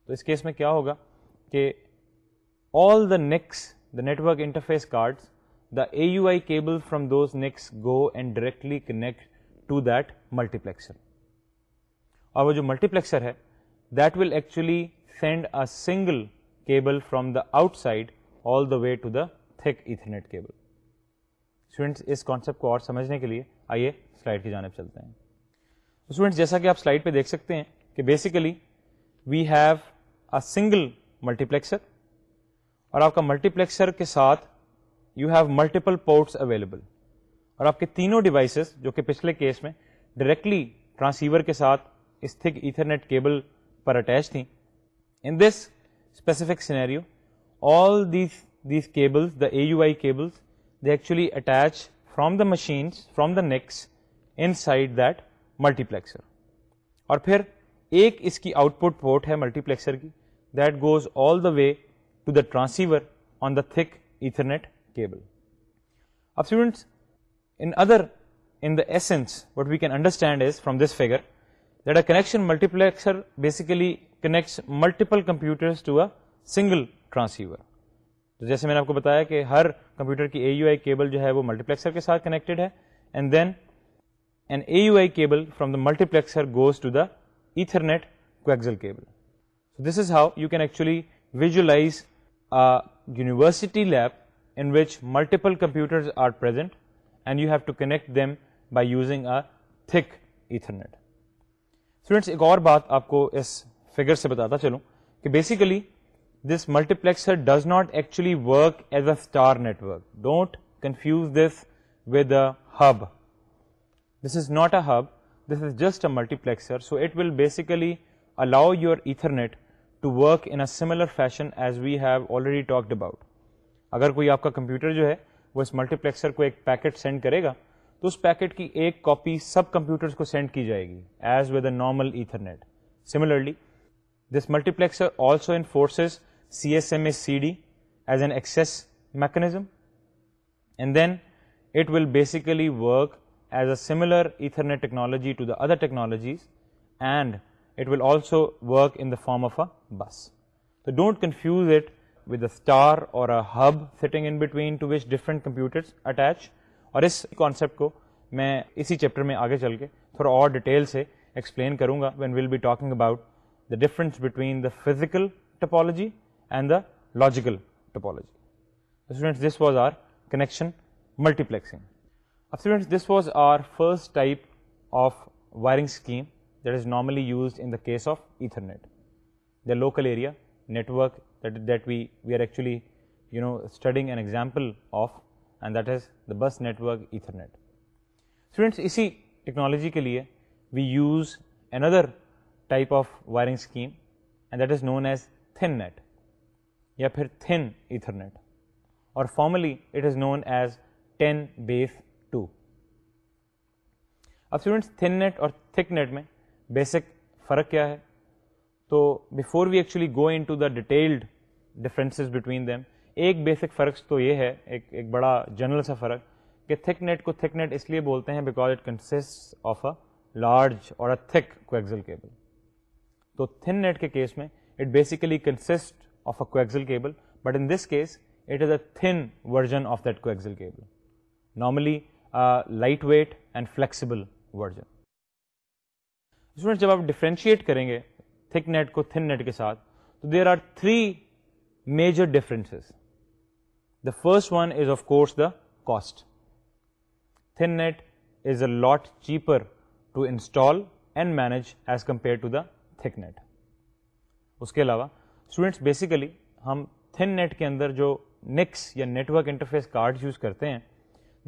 تو اس case میں کیا ہوگا کہ all the NICs the network interface card the A U I cable from those NICs go and directly connect multiplexer اور وہ جو multiplexer ہے will actually send a single cable from the outside all the way to the تھک at cable اس concept کو اور سمجھنے کے لیے آئیے سلائڈ کی جانب چلتے ہیں اسٹوڈینٹس جیسا کہ آپ سلائڈ پہ دیکھ سکتے ہیں کہ basically we have a single multiplexer اور آپ کا ملٹی پلیکسر کے ساتھ you have multiple ports available اور آپ کے تینوں ڈیوائسز جو کہ پچھلے کیس میں ڈائریکٹلی ٹرانسیور کے ساتھ استھک ایتھرنیٹ کیبل پر اٹیچ تھیں in this specific scenario all these these cables the A U I cables they actually attach from the machines from the NICs inside that multiplexer اور پھر ایک اس کی output port ہے multiplexer کی that goes all the way to the transceiver on the thick Ethernet cable اب students in other in the essence what we can understand is from this figure that a connection multiplexer basically connects multiple computer جیسے میں نے آپ کو بتایا کہ ہر computer کی اے یو آئی کیبل جو ہے وہ ملٹی پلیکسر کے ساتھ کنیکٹڈ ہے and then and A I cable from the multiplexer goes to the Ethernet cable this is how you can actually wire university lab inch multiple computer thick Ethernets ایک اور بات آپ کو اس figure سے بتاتا چلوں کہ basically this multiplexer does not actually work as a star network don't confuse this with a hub this is not a hub this is just a multiplexer so it will basically allow you are Ethernet to work in similar fashion as we have already talked about اگر کوئی آپ کا computer جو ہے وہ اس multiplexer کو ایک packet send کرے گا تو اس پیکٹ کی ایک کاپی سب کمپیوٹر کو سینڈ کی جائے گی as with a normal Ethernet similarly this multiplexer also enforces C S M S C D as an access mechanism and then it will basically work as a similar Ethernet technology to the other technologies and it will also work in the form of a bus تو don't confuse it with a star or a hub sitting in between two which different computers attach اور اس concept کو میں اسی chapter میں آگے چل کے تھوڑا اور ڈیٹیل سے ایکسپلین کروں گا when we'll be talking about the difference between the physical topology and the logical topology student this was our connection plexing اب students this was our first type of wiring scheme that is normally used in the case of Ethernet the local area network that we we are actually you know studying an example of and that is the bus network Ethernet students اسی technology کے لیے we use N other type of wiring scheme and that is known as thin net یا پھر thin Ethernet اور formally it is known as ten base اب students thin net اور thick net میں basic فرق کیا ہے تو before we actually go in to the detailed difference between them ایک بیسک فرق تو یہ ہے ایک ایک بڑا جنرل سا فرق کہ تھک نیٹ کو تھک نیٹ اس لیے بولتے ہیں because it کنسٹ of a large or a thick cable تو تھن نیٹ کے کیس میں it basically consist of a cable but in this case it is a thin version of that cable normally light weight and flexible version students جب آپ differentiate کریں گے thick net کو تھن net کے ساتھ تو there are three major difference the first one is of course the cost thin net is a lot cheaper to install and manage as compare to the تھک net اس کے علاوہ students basically ہم thin net کے اندر جو NICs یا network interface card use کرتے ہیں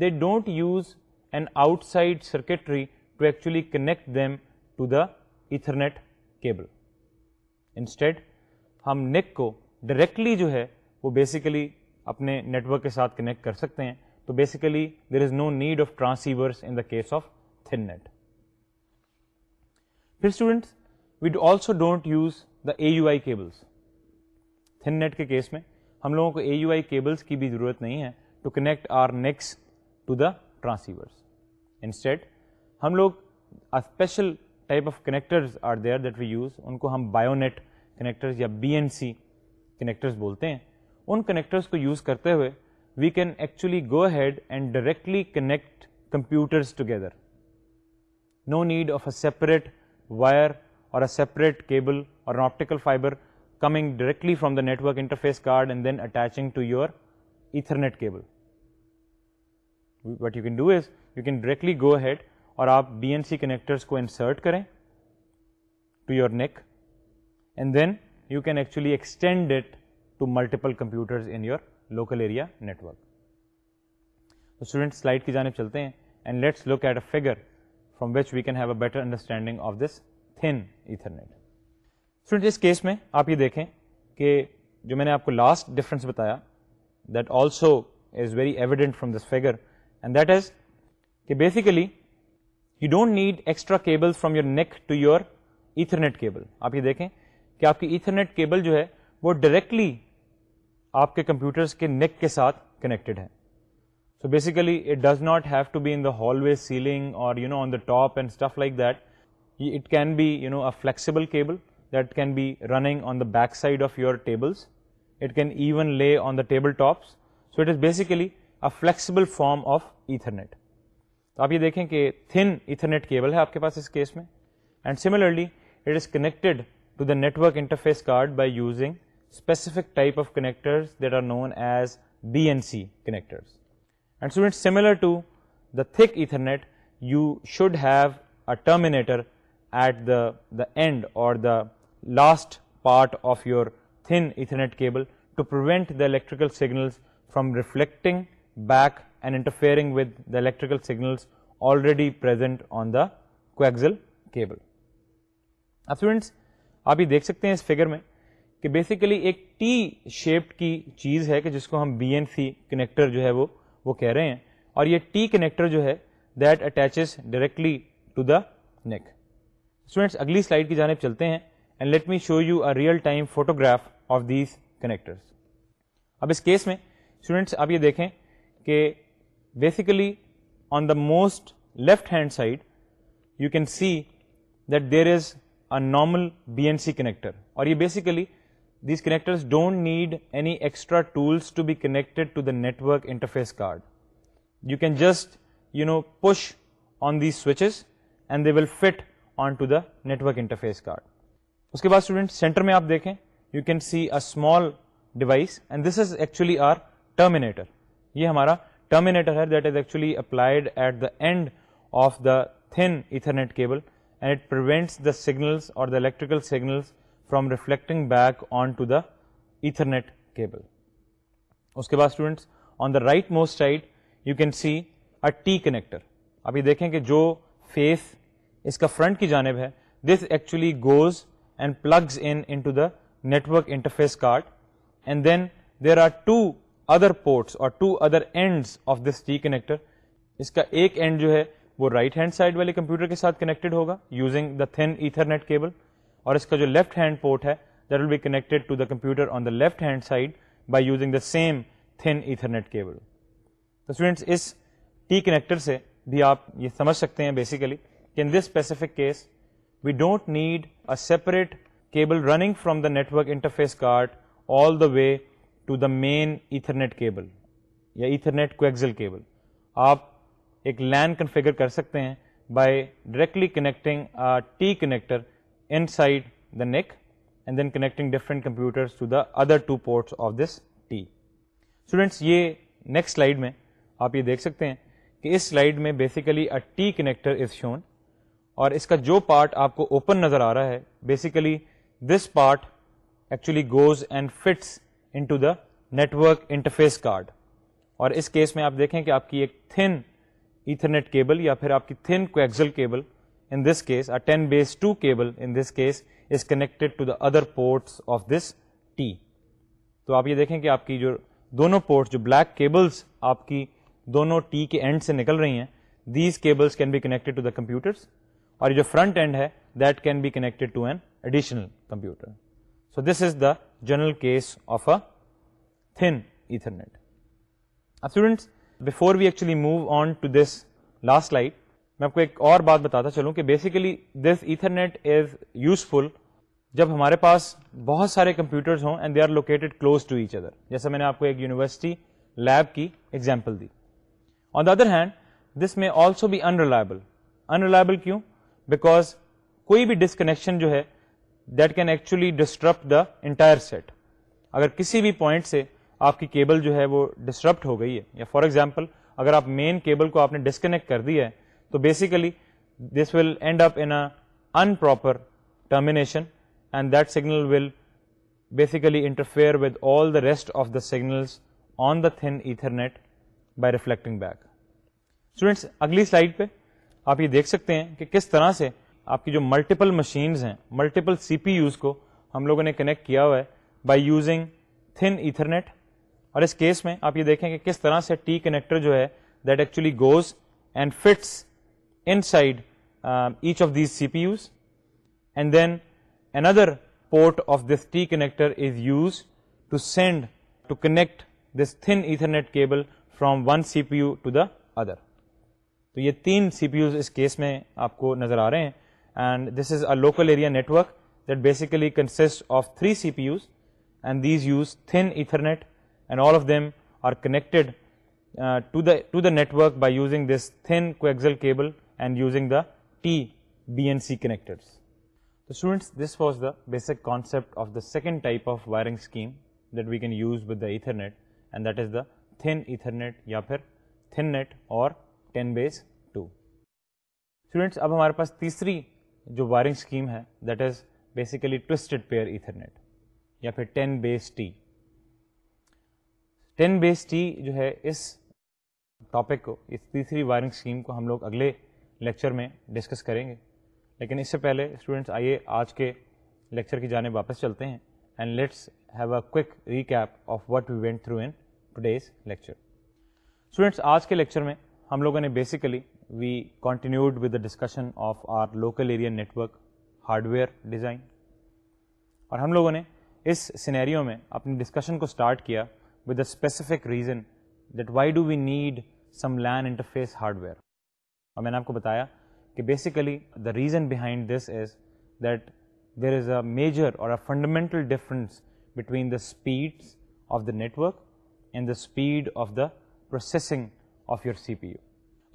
they don't use an out side circuitry to actually connect them to the Ethernet cable instead ہم نیک کو ڈائریکٹلی جو ہے وہ بیسیکلی اپنے نیٹورک کے ساتھ کنیکٹ کر سکتے ہیں تو basically there is no need of transceiver in the case of thin net پھر students wait also don't use the A U I cables thin net کے کیس میں ہم لوگوں کو اے یو آئی کیبلس کی بھی ضرورت نہیں ہے to connect our NICs to the transverse instead ہم لوگ special type of connectors are there that we use ان کو ہم بایو نیٹ کنیکٹر یا بی این سی کنیکٹرز بولتے ہیں ان کنیکٹرز کو یوز کرتے ہوئے we can actually go head and directly connect computers together no need of a separate wire اور اے سیپریٹ کیبل اور optical fibre coming directly from the network interface card and then attaching to your Ethernet cable what you can do is you can directly go head اور آپ B N C connectors کو insert کریں to your NIC and then you can actually extend it to multiple computers in your local area network student slide کی جانب چلتے ہیں and let's look at a figure from which we can have a better understanding of this thin student اس case میں آپ یہ دیکھیں کہ جو میں نے آپ کو لاسٹ ڈفرینس بتایا that also is very evident from this figure and that is کہ basically you don't need extra cable from your NIC to your Ethernet cable آپ یہ دیکھیں کہ آپ کی ایتھرنیٹ کیبل جو ہے وہ ڈائریکٹلی آپ کے کمپیوٹرس کے نیک کے ساتھ کنیکٹڈ ہے so basically it does not have to be in the hall way ceiling or you know on the top and stuff like that it can be you know a flexible cable that can be running on the back side of your tables it can even lay on the table tops so it is basically a flexible form of Ethernet تو آپ یہ دیکھیں کہ تھن Ethernet cable ہے آپ کے پاس اس کیس میں and similarly it is connected to the network interface card by using specific type of connector as B N C connectors and similar to the thick Ethernet you should have a terminator at the the end اور the last part of your thin Ethernet cable to prevent the electrical signals from reflecting back and interfering with the electrical signal already on the COBOL اب students آپ یہ دیکھ سکتے ہیں اس figure میں کہ basically ایک ٹی شیپڈ کی چیز ہے کہ جس کو ہم بی این سی کنیکٹر جو ہے وہ وہ کہہ رہے ہیں اور یہ ٹی کنیکٹر جو ہے that attaches directly to the NIC students اگلی سلائڈ کی جانب چلتے ہیں and let me show you a real time photograph of these connectors اب اس کیس میں اسٹوڈینٹس آپ یہ دیکھیں کہ basically on the most left hand side you can see that there is a normal B N C connector اور یہ basically these connectors don't need any extra tools to be connected to the network interface card you can just you know push on switches and they will fit on to the network interface card اس کے بعد student centre میں آپ دیکھیں you can see a small device and this is actually our terminator یہ ہمارا terminator ہے that is actually applied at the end of the thin cable and it prevents the signals اور the electrical signals from reflecting back on to the Ethernet cable اس کے بعد on the right most side you can see a T connector اب یہ دیکھیں کہ جو face اس کا فرنٹ کی جانب ہے this actually goes and plugs in to the network interface card and then there are two other ports اور to other end of this T connector اس کا ایک اینڈ جو ہے وہ رائٹ ہینڈ سائڈ والے کمپیوٹر کے ساتھ کنیکٹڈ ہوگا using the thin Ethernet cable اور اس کا جو لیفٹ ہینڈ پورٹ ہے that will be connected to the computer on the left hand side by using the same thin Ethernet cable تو اسٹوڈینٹس اس ٹی کنیکٹر سے بھی آپ یہ سمجھ سکتے ہیں بیسیکلی کہ in this specific case we don't need a separate cable running from the network interface card all the way to the main Ethernet cable یا ایتھرنیٹ کیبل آپ ایک لین کنفیگر کر سکتے ہیں by directly connecting T connector in side the NIC and then connecting different computer other two ports of this T students یہ next slide میں آپ یہ دیکھ سکتے ہیں کہ اس سلائڈ میں basically a T connector is shown اور اس کا جو پارٹ آپ کو اوپن نظر آ رہا ہے basically this part actually goes and fits into the network interface card اور اس کیس میں آپ دیکھیں کہ آپ کی ایک تھن ایتھرنیٹ کیبل یا پھر آپ کی thin cable in this case ten base two cable in this case is to the other ports of this T تو آپ یہ دیکھیں کہ آپ کی جو دونوں پورٹس جو بلیک کیبلس آپ کی دونوں ٹی کے اینڈ سے نکل رہی ہیں these cables can be connected to the computers اور یہ جو فرنٹ اینڈ ہے that can be connected to an additional computer so this is the general case of a thin Ethernet اب students before we actually move on to this last light میں آپ کو ایک اور بات بتاتا چلوں کہ basically this Ethernet is useful جب ہمارے پاس بہت سارے کمپیوٹرز ہوں and they are located close to each other جیسا میں نے آپ کو ایک یونیورسٹی لیب کی ایگزامپل دی on the other hand this میں آلسو بھی ان رلابل ان ریلائبل کیوں بیکاز کوئی بھی ڈسکنیکشن جو ہے that can actually disrupt the entire set اگر کسی بھی پوائنٹ سے آپ کی کیبل جو ہے وہ ڈسٹرپٹ ہو گئی ہے یا فار ایگزامپل اگر آپ مین کیبل کو آپ نے ڈسکنیکٹ کر دیا ہے تو basically this will end up in improper termination and that signal will basically interfere with all the rest of the signals on the thin ethernet by reflecting back students اگلی slide پہ آپ یہ دیکھ سکتے ہیں کہ کس طرح سے آپ کی جو ملٹیپل مشینز ہیں ملٹیپل سی پی یوز کو ہم لوگوں نے کنیکٹ کیا ہوا ہے بائی یوزنگ تھن ایتھرنیٹ اور اس کیس میں آپ یہ دیکھیں کہ کس طرح سے ٹی کنیکٹر جو ہے that actually goes and fits inside each of these C P use and then N other port of this T connector is use to send to connect this thin Ethernet cable from one C P U to the other تو یہ تین C پی Us اس case میں آپ کو نظر آ رہے ہیں and this is our local area network that basically کنسٹ of three C P use and these use thin Ethernet and all of them are connected by using this thin cable and using the T bed C connected تو students this was the basic concept of the second type of wiring scheme that we can use the Ethernet and that is the thin Ethernet یا پھر thin net or ten base two students اب ہمارے پاس تیسری جو wiring scheme ہے that is basically twisted pair Ethernet یا پھر ten base T ten base T جو ہے اس ٹاپک کو اس تیسری وائرنگ اسکیم کو ہم لوگ اگلے لیکچر میں ڈسکس کریں گے لیکن اس سے پہلے اسٹوڈنٹس آئیے آج کے لیکچر کی جانب واپس چلتے ہیں and let's have a quick recap of what we went through in today's lecture students آج کے لیکچر میں ہم لوگوں نے basically we continued with the discussion of our local area network hardware design اور ہم لوگوں نے اس سینیریو میں اپنی ڈسکشن کو اسٹارٹ کیا with a specific reason that why do we need some LAN interface hardware اور میں نے آپ کو بتایا کہ basically the reason behind this is that there is a major اور a fundamental difference between the speed of the network and the speed of the processing of your C P U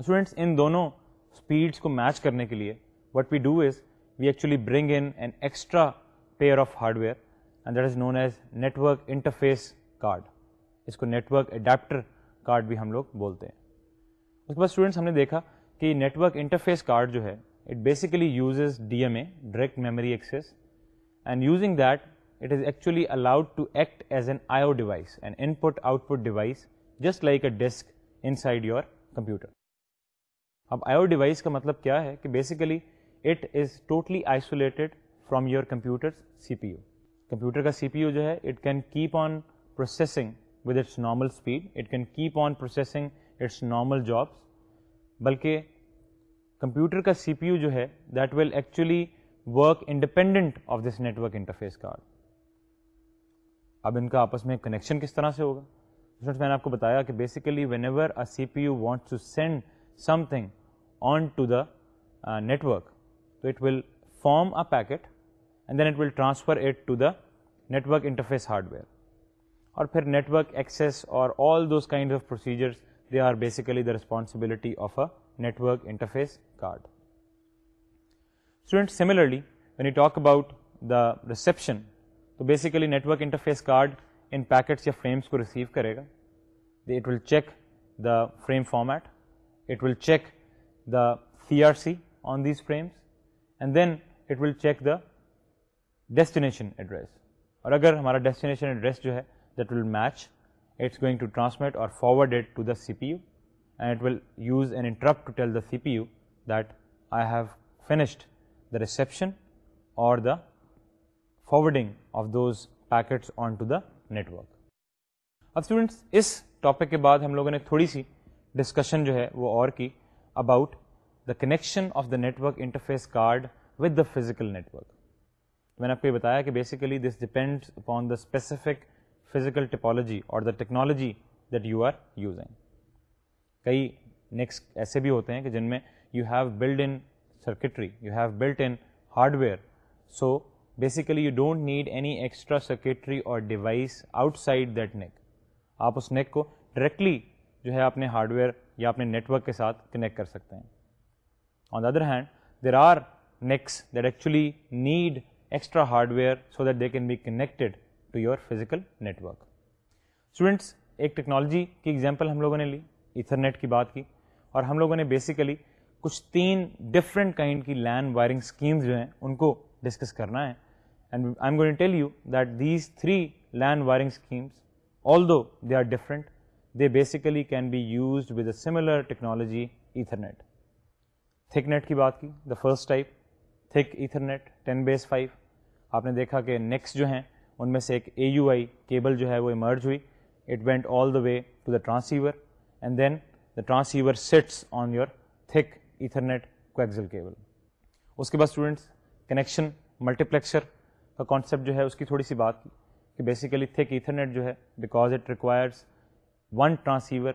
students ان دونوں speeds کو match کرنے کے لیے what we do is we actually bring in an extra pair of hardware and that is known as network work interface card اس کو network adapter card بھی ہم لوگ بولتے ہیں اس کے بعد اسٹوڈینٹس ہم نے دیکھا کہ نیٹ ورک انٹرفیس کارڈ جو ہے it basically uses D M A direct memory access and using that it is actually allowed to act as an I O device and input output device just like a disk inside your computer اب I O device کا مطلب کیا ہے کہ basically it is totally isolated from your computer C P U computer کا سی P U جو ہے it can keep on processing with its normal speed it can keep on processing its normal jobs بلکہ computer کا سی P U جو ہے that will actually work independent of this network interface card اب ان کا آپس میں کنیکشن کس طرح سے ہوگا میں نے آپ کو بتایا کہ basically whenever a C P U want to send something on to the network تو form a packet and then it will transfer interface hardware اور پھر نیٹورک ایکسیس اور all those kind of procedures they are basically the responsibility of a network interface card student similarly when you talk about the reception تو basically network interface card ان packets یا frames کو receive کرے گا the it will check the frame format it will check C R C on these frames and then it will check the destination address اور اگر ہمارا destination address جو ہے that will match it's going to transmit اور forward to the C P U and it will use and interrupt to tell the C P U that I have finished the reception اور the forwarding of those packet on to the network اب students اس topic کے بعد ہم لوگوں نے تھوڑی سی discussion جو ہے وہ اور کی about the connection of the network interface card with the physical net میں نے آپ کو یہ بتایا کہ basically this depend upon the specific physical topology اور the technology that you are using کئی نیکس ایسے بھی ہوتے ہیں کہ جن میں you have build in circuitry you have built in hardware so basically you don't need any extra circuitry اور device outside that NIC آپ اس نیک کو ڈائریکٹلی جو ہے اپنے ہارڈ ویئر یا اپنے نیٹورک کے ساتھ کنیکٹ کر سکتے ہیں on the other hand there are NICs that actually need extra hardware so that they can be connected to your physical network students ایک ٹیکنالوجی کی ایگزامپل ہم لوگوں نے لی ایتھرنیٹ کی بات کی اور ہم لوگوں نے بیسیکلی کچھ تین ڈفرینٹ کائنڈ کی لینڈ وائرنگ اسکیمز جو ہیں ان کو ڈسکس کرنا ہے and I am going tell you that these three LAN wiring schemes although they are different they basically can be used with a similar technology Ethernet thick net کی بات کی the first type thick Ethernet ten base five آپ نے دیکھا کہ next جو ہیں ان میں سے ایک اے یو آئی کیبل جو ہے وہ ایمرج ہوئی it went all the way to the transceiver and then the transceiver sits on your thick Ethernet coaxial cable اس کے بعد اسٹوڈنٹس کنیکشن ملٹیپلیکسر کا کانسیپٹ جو ہے اس کی تھوڑی سی بات کی کہ بیسیکلی تھک ایتھرنیٹ جو ہے because it requires one transceiver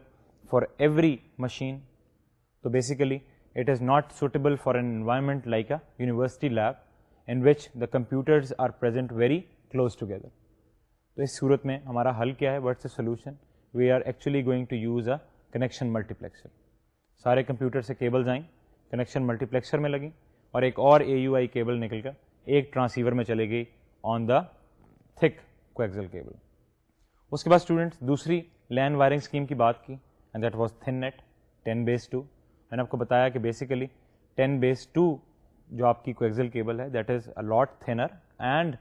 for every machine تو basically it is not suitable for an environment like a university lab in which the computers are present very close together تو اس صورت میں ہمارا حل کیا ہے وٹ سے solution we are actually going to use a connection multiplexer سارے کمپیوٹر سے کیبلز آئیں کنیکشن ملٹیپلیکسر میں لگیں اور ایک اور اے یو آئی کیبل نکل کر ایک ٹرانسیور میں چلے گئی آن دا تھک کو ایکزل کیبل اس کے بعد اسٹوڈنٹس دوسری لینڈ وائرنگ اسکیم کی بات کی and that was thin net ten base two میں نے آپ کو بتایا کہ بیسیکلی ٹین بیس ٹو جو آپ کی کوگزل کیبل ہے that is a lot thinner and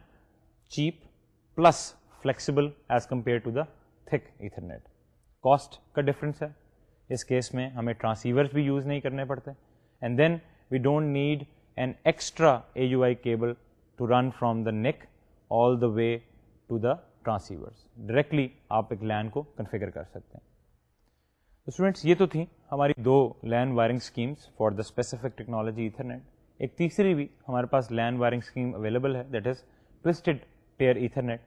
cheap plus flexible as compare to the thick ether net cost کا ڈفرینس ہے اس کیس میں ہمیں ٹرانسیورس بھی یوز نہیں کرنے پڑتے and then we don't need an extra A U I cable to run from the NIC all the way to the transceivers directly آپ ایک لین کو کنفیگر کر سکتے ہیں اسٹوڈینٹس یہ تو تھیں ہماری دو LAN wiring schemes for the specific technology ethernet ایک تیسری بھی ہمارے پاس لین وائرنگ اسکیم اویلیبل ہے that is twisted pair ethernet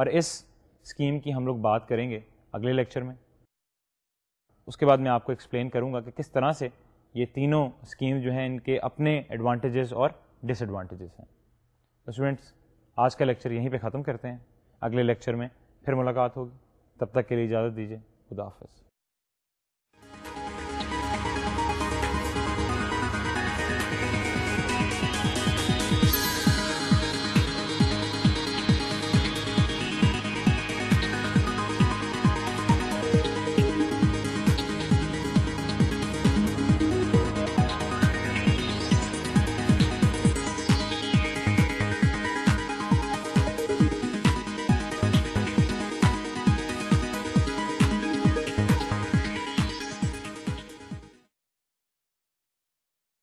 اور اس اسکیم کی ہم لوگ بات کریں گے اگلے لیکچر میں اس کے بعد میں آپ کو ایکسپلین کروں گا کہ کس طرح سے یہ تینوں اسکیم جو ہیں ان کے اپنے ایڈوانٹیجز اور ڈس ایڈوانٹیجز ہیں اسٹوڈینٹس آج کا لیکچر یہیں پہ ختم کرتے ہیں اگلے لیکچر میں پھر ملاقات ہوگی تب تک کے لیے اجازت دیجیے خدا حافظ